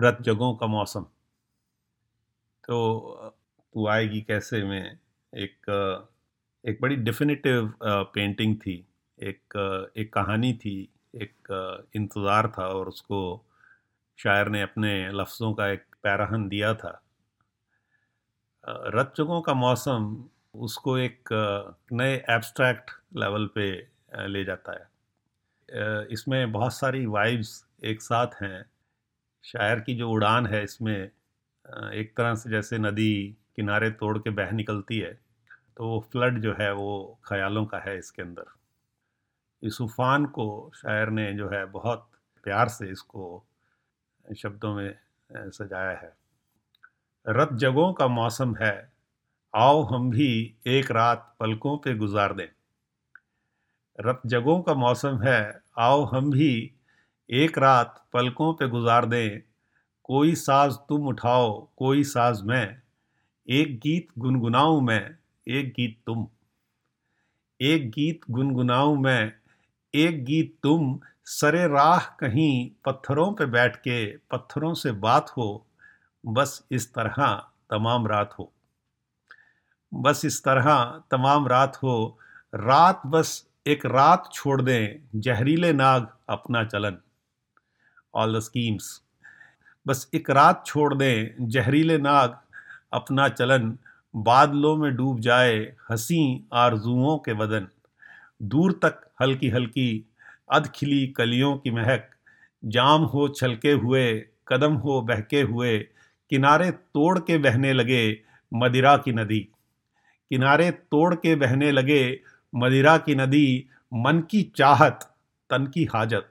रत जगों का मौसम। तो तू आएगी कैसे में? एक एक बड़ी डिफिनेटिव पेंटिंग थी। एक एक कहानी थी। एक इंतज़ार था और उसको शायर ने अपने लफ्ज़ों का एक पैराहन दिया था। रत जगहों का मौसम उसको एक नए एब्स्ट्रैक्ट लेवल पे ले जाता है। इसमें बहुत सारी वाइब्स एक साथ हैं। शायर की जो उड़ान है इसमें एक तरह से जैसे नदी किनारे तोड़ के बह निकलती है तो वो फ्लड जो है वो ख्यालों का है इसके अंदर। इस उफान को शायर ने जो है बहुत प्यार से इसको शब्दों में सजाया है। रत जगों का मौसम है, आओ हम भी एक रात पलकों पे गुजार दें। रत जगों का मौसम है, आओ हम भी एक रात पलकों पे गुजार दें, कोई साज तुम उठाओ, कोई साज मैं। एक गीत गुनगुनाऊं मैं, एक गीत तुम। एक गीत गुनगुनाऊं मैं, एक गीत तुम। सरे राह कहीं पत्थरों पे बैठ के पत्थरों से बात हो, बस इस तरह तमाम रात हो। बस इस तरह तमाम रात हो। रात बस एक रात छोड़ दें, जहरीले नाग अपना चलन। ऑल द स्कीम्स बस एक रात छोड़ दें, जहरीले नाग, अपना चलन, बादलों में डूब जाए, हँसी आरजुओं के बदन दूर तक हल्की हल्की अध खिली कलियों की महक, जाम हो छलके हुए, कदम हो बहके हुए, किनारे तोड़ के बहने लगे, मदिरा की नदी। किनारे तोड़ के बहने लगे, मदिरा की नदी, मन की चाहत, तन की हाजत।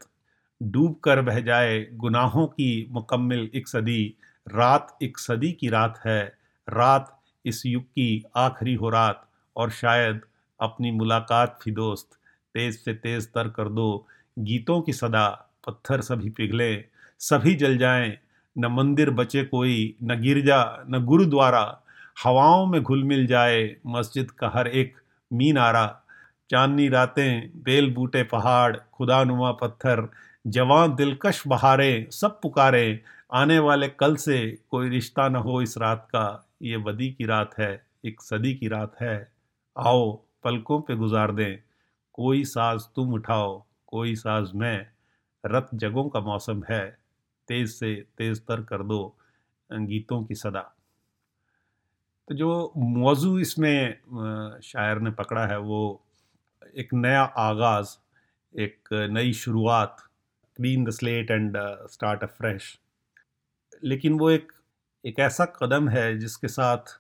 डूब कर बह जाए गुनाहों की मुकम्मल एक सदी, रात एक सदी की रात है, रात इस युग की आखिरी हो रात, और शायद अपनी मुलाकात भी दोस्त, तेज से तेज तर कर दो, गीतों की सदा, पत्थर सभी पिघले, सभी जल जाएँ, न मंदिर बचे कोई, न गिरजा, न गुरुद्वारा, हवाओं में घुल मिल जाए मस्जिद का हर एक मीनारा, चांदनी रातें, बेल बूटे पहाड़, खुदानुमा पत्थर जवान दिलकश बहारें, सब पुकारे, आने वाले कल से कोई रिश्ता न हो इस रात का, ये बदी की रात है, एक सदी की रात है। आओ, पलकों पे गुजार दें, कोई साज तुम उठाओ, कोई साज मैं, रत जगों का मौसम है, तेज से तेज तर कर दो, गीतों की सदा। तो जो मौजू इसमें शायर ने पकड़ा है, वो एक नया आगाज़, एक नई शुरुआत clean the slate and start fresh लेकिन वो एक एक ऐसा कदम है जिसके साथ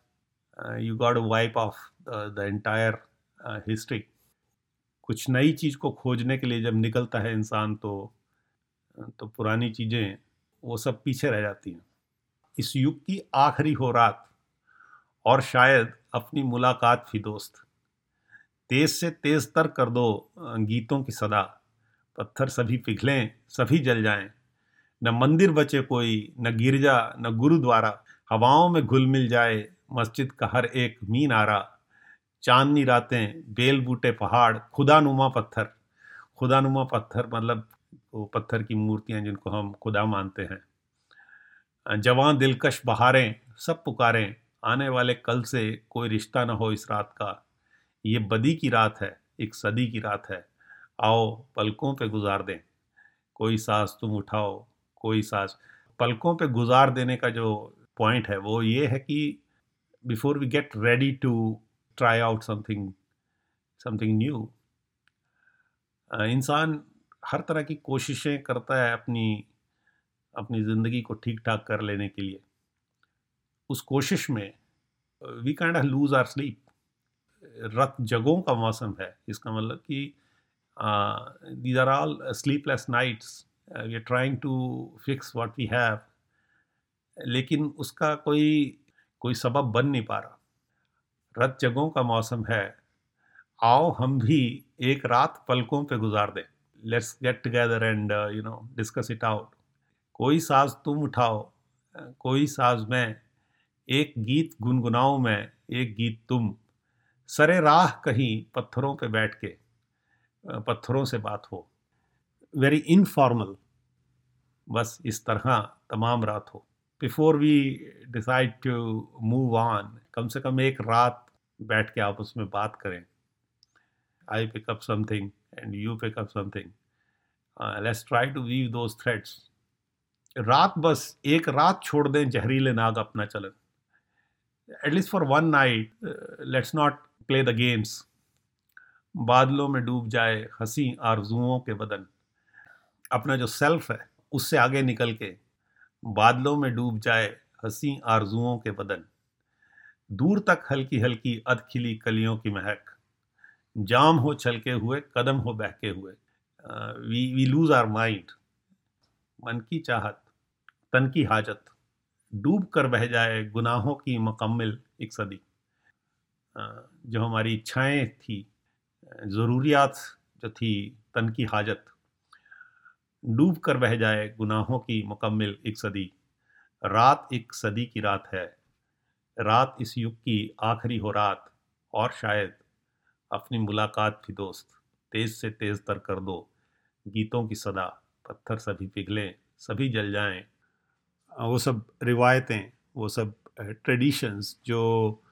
you got wipe off the entire history कुछ नई चीज़ को खोजने के लिए जब निकलता है इंसान तो तो पुरानी चीज़ें, वो सब पीछे रह जाती हैं। इस युग की आखिरी हो रात, और शायद अपनी मुलाकात भी दोस्त। तेज से तेज तर कर दो गीतों की सदा। पत्थर सभी पिघलें, सभी जल जाएँ। न मंदिर बचे कोई, न गिरजा, न गुरुद्वारा। हवाओं में घुल मिल जाए, मस्जिद का हर एक मीन आरा चांदनी रातें, बेल बूटे पहाड़, खुदानुमा पत्थर। खुदानुमा पत्थर मतलब वो पत्थर की मूर्तियाँ जिनको हम खुदा मानते हैं। जवान दिलकश बहारें, सब पुकारें, आने वाले कल से कोई रिश्ता ना हो इस रात का। ये बदी की रात है, एक सदी की रात है। आओ, पलकों पे गुजार दें। कोई सांस तुम उठाओ, कोई सांस। पलकों पे गुजार देने का जो पॉइंट है, वो ये है कि before we get ready to try out something something new इंसान हर तरह की कोशिशें करता है अपनी अपनी ज़िंदगी को ठीक ठाक कर लेने के लिए। उस कोशिश में we of lose our sleep रत जगों का मौसम है, इसका मतलब कि these are all sleepless nights we are trying to fix what we have लेकिन उसका कोई कोई सबब बन नहीं पा रहा। रत जगों का मौसम है। आओ हम भी एक रात पलकों पे गुजार दें। Let's get together and you know discuss it out कोई साज तुम उठाओ। कोई साज मैं। एक गीत गुनगुनाओ मैं। एक गीत तुम। सरे राह कहीं पत्थरों पे बैठ के। पत्थरों से बात हो। वेरी इनफॉर्मल बस इस तरह तमाम रात हो। Before we decide to move on कम से कम एक रात बैठ के आप उसमें बात करें। I pick up something and you pick up something let's try to weave those threads रात बस एक रात छोड़ दें जहरीले नाग अपना चलन। At least for one night let's not play the games बादलों में डूब जाए हँसी आरजुओं के बदन। अपना जो सेल्फ है, उससे आगे निकल के बादलों में डूब जाए हँसी आरजुओं के बदन। दूर तक हल्की हल्की अधखिली कलियों की महक। जाम हो छलके हुए, कदम हो बहके हुए। We we lose our mind मन की चाहत, तन की हाजत। डूब कर बह जाए गुनाहों की मुकम्मल एक सदी। जो हमारी इच्छाएँ थी ज़रूरियात जो थी, तन की हाजत। डूब कर बह जाए गुनाहों की मुकम्मल एक सदी। रात एक सदी की रात है। रात इस युग की आखिरी हो रात, और शायद अपनी मुलाकात भी दोस्त, तेज़ से तेज़ तर कर दो। गीतों की सदा, पत्थर सभी पिघलें, सभी जल जाएँ। वो सब रिवायतें, वो सब ट्रेडिशंस जो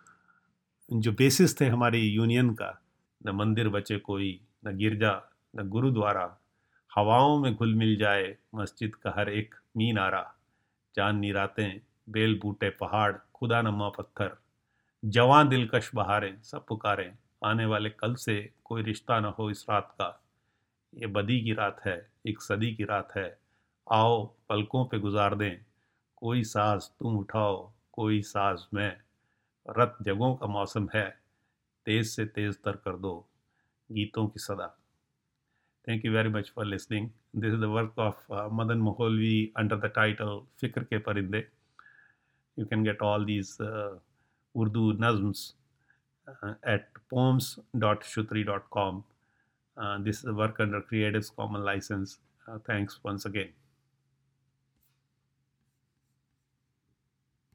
जो बेसिस थे हमारी यूनियन का न मंदिर बचे कोई, न गिरजा, न गुरुद्वारा। हवाओं में घुल मिल जाए मस्जिद का हर एक मीनारा। चाँद रातें, बेल बूटे, पहाड़, खुदा नमा पत्थर। जवान दिलकश बहारें, सब पुकारें। आने वाले कल से कोई रिश्ता न हो इस रात का। ये बदी की रात है, एक सदी की रात है। आओ, पलकों पे गुजार दें। कोई साज तुम उठाओ, कोई साज मैं। रत जगों का मौसम है। तेज से तेज तर कर दो गीतों की सदा। Thank you very much for listening this is the work of Madan Mohalvi under the title फ़िक्र के परिंदे you can get all these Urdu nazms at poems dot shutri dot com this is the work under creative common license thanks once again